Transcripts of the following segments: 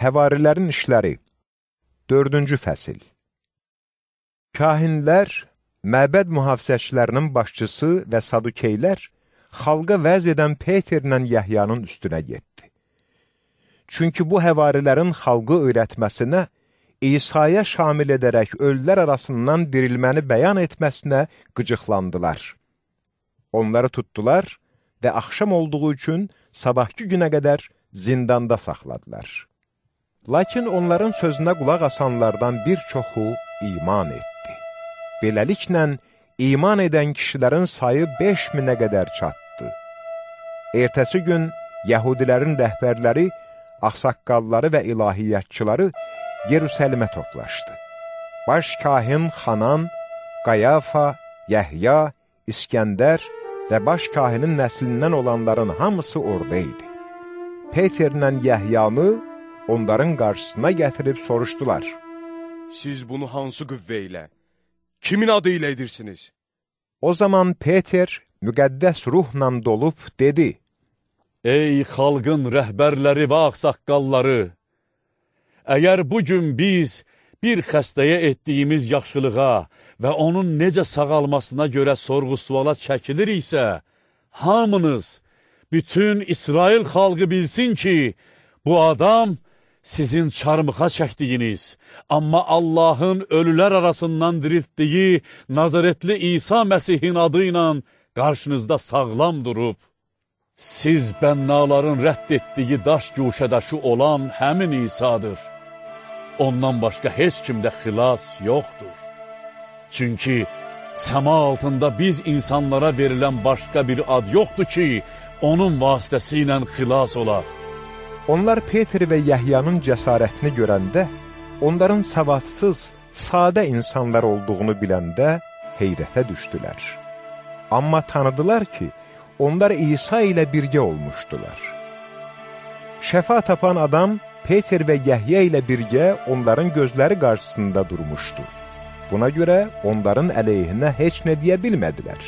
Həvarilərin işləri 4-cü fəsil Kahinlər, məbəd mühafizəçilərinin başçısı və sadukeylər xalqa vəz edən Peterlə Yəhyanın üstünə getdi. Çünki bu həvarilərin xalqı öyrətməsinə, İsa'ya şamil edərək ölülər arasından dirilməni bəyan etməsinə qıcıqlandılar. Onları tutdular və axşam olduğu üçün sabahki günə qədər zindanda saxladılar. Lakin onların sözünə qulaq asanlardan bir çoxu iman etdi. Beləliklə, iman edən kişilərin sayı 5 minə qədər çatdı. Ertəsi gün Yəhudilərin rəhbərləri, axsaqqalları və ilahiyyatçıları Yerusəlimə toplaşdı. Baş kahin Xanan, Qayafa, Yəhya, İskəndər və baş kahinin nəslindən olanların hamısı orada idi. Peterlə Yəhyanı onların qarşısına gətirib soruşdular. Siz bunu hansı qüvvə ilə, kimin adı ilə edirsiniz? O zaman Peter müqəddəs ruhla dolub dedi, Ey xalqın rəhbərləri və ağsaqqalları! Əgər bugün biz bir xəstəyə etdiyimiz yaxşılığa və onun necə sağalmasına görə sorğu-suala çəkiliriksə, hamınız, bütün İsrail xalqı bilsin ki, bu adam sizin çarmıxa çəkdiyiniz, amma Allahın ölülər arasından diriltdiyi Nazaretli İsa Məsihin adı ilə qarşınızda sağlam durub. Siz bənnaların rədd etdiyi daş guşədəşi olan həmin İsadır. Ondan başqa heç kimdə xilas yoxdur. Çünki səma altında biz insanlara verilən başqa bir ad yoxdur ki, onun vasitəsi ilə xilas olaq. Onlar Peter və Yəhyanın cəsarətini görəndə, onların savadsız, sadə insanlar olduğunu biləndə heyrətə düşdülər. Amma tanıdılar ki, onlar İsa ilə birgə olmuşdular. Şəfa tapan adam Peter və Yəhyə ilə birgə onların gözləri qarşısında durmuşdu. Buna görə onların əleyhinə heç nə deyə bilmədilər.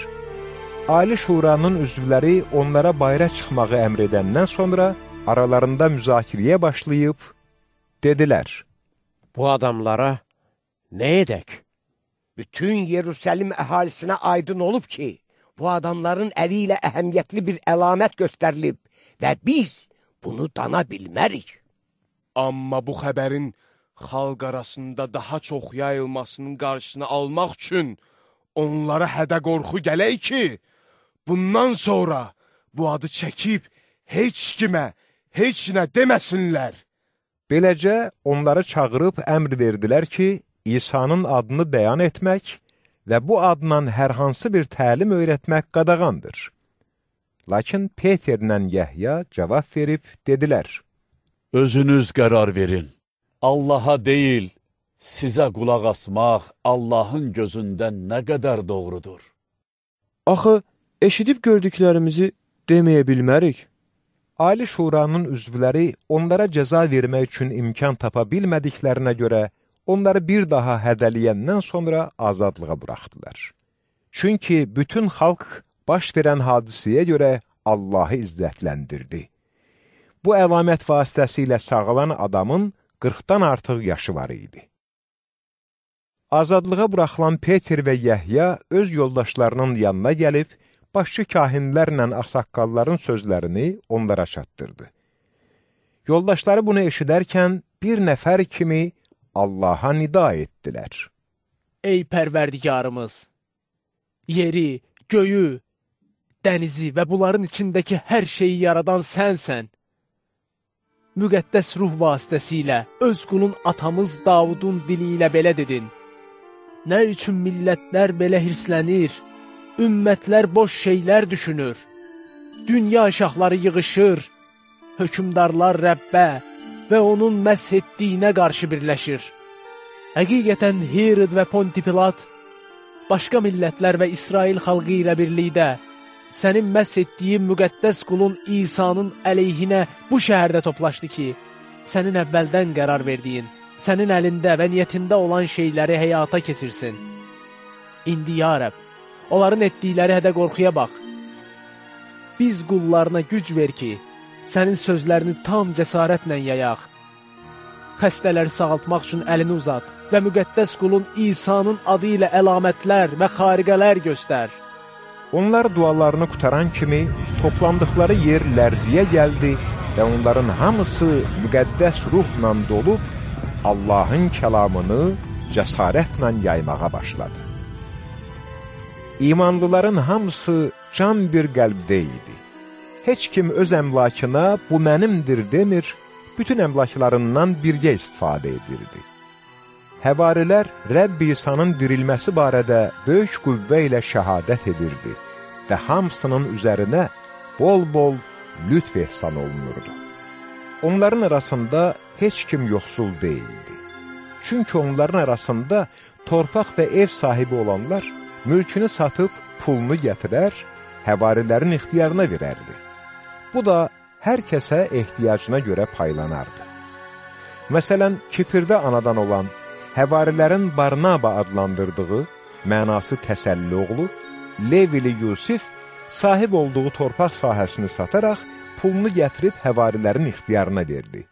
Ali Şuranın üzvləri onlara bayra çıxmağı əmr edəndən sonra aralarında müzakirəyə başlayıb, dedilər, Bu adamlara nə edək? Bütün Yerusəlim əhalisinə aydın olub ki, bu adamların əli ilə əhəmiyyətli bir əlamət göstərilib və biz bunu dana bilmərik. Amma bu xəbərin xalq arasında daha çox yayılmasının qarşısını almaq üçün onlara hədə qorxu gələk ki, bundan sonra bu adı çəkib heç kimə, heç nə deməsinlər. Beləcə onları çağırıb əmr verdilər ki, İsa'nın adını bəyan etmək və bu adla hər hansı bir təlim öyrətmək qadağandır. Lakin Peterlə Yəhya cavab verib dedilər, Özünüz qərar verin. Allaha deyil, sizə qulaq asmaq Allahın gözündə nə qədər doğrudur. Axı, eşidib gördüklərimizi deməyə bilmərik. Ali Şuranın üzvləri onlara cəza vermək üçün imkan tapa bilmədiklərinə görə onları bir daha hədəliyəndən sonra azadlığa buraxdılar. Çünki bütün xalq baş verən hadisəyə görə Allahı izzətləndirdi bu əlamət vasitəsilə sağalan adamın 40-dan artıq yaşı var idi. Azadlığa buraxılan Peter və Yəhya öz yoldaşlarının yanına gəlib, başçı kahinlərlə axsaqqalların sözlərini onlara çatdırdı. Yoldaşları bunu eşidərkən bir nəfər kimi Allaha nida etdilər. Ey pərverdigarımız! Yeri, göyü, dənizi və bunların içindəki hər şeyi yaradan sənsən müqəddəs ruh vasitəsilə öz qulun atamız Davudun dili ilə belə dedin. Nə üçün millətlər belə hirslənir, ümmətlər boş şeylər düşünür, dünya şahları yığışır, hökumdarlar Rəbbə və onun məsh etdiyinə qarşı birləşir. Həqiqətən Herod və Pontipilat başqa millətlər və İsrail xalqı ilə birlikdə sənin məhz etdiyin müqəddəs qulun İsa'nın əleyhinə bu şəhərdə toplaşdı ki, sənin əvvəldən qərar verdiyin, sənin əlində və niyyətində olan şeyləri həyata keçirsin. İndi, ya Rəb, onların etdikləri hədə qorxuya bax. Biz qullarına güc ver ki, sənin sözlərini tam cəsarətlə yayaq. xəstələri sağaltmaq üçün əlini uzat və müqəddəs qulun İsa'nın adı ilə əlamətlər və xariqələr göstər. Onlar dualarını qutaran kimi toplandıqları yer lərziyə gəldi və onların hamısı müqəddəs ruhla dolub Allahın kəlamını cəsarətlə yaymağa başladı. İmanlıların hamısı can bir qəlbdə idi. Heç kim öz əmlakına bu mənimdir demir, bütün əmlaklarından birgə istifadə edirdi. Həvarilər Rəbb İsa'nın dirilməsi barədə böyük qüvvə ilə şəhadət edirdi və hamısının üzərinə bol-bol lütf ehsan olunurdu. Onların arasında heç kim yoxsul deyildi. Çünki onların arasında torpaq və ev sahibi olanlar mülkünü satıb pulunu gətirər, həvarilərin ixtiyarına verərdi. Bu da hər kəsə ehtiyacına görə paylanardı. Məsələn, Kipirdə anadan olan həvarilərin Barnaba adlandırdığı, mənası təsəlli oğlu, Levili Yusif sahib olduğu torpaq sahəsini sataraq pulunu gətirib həvarilərin ixtiyarına verdi.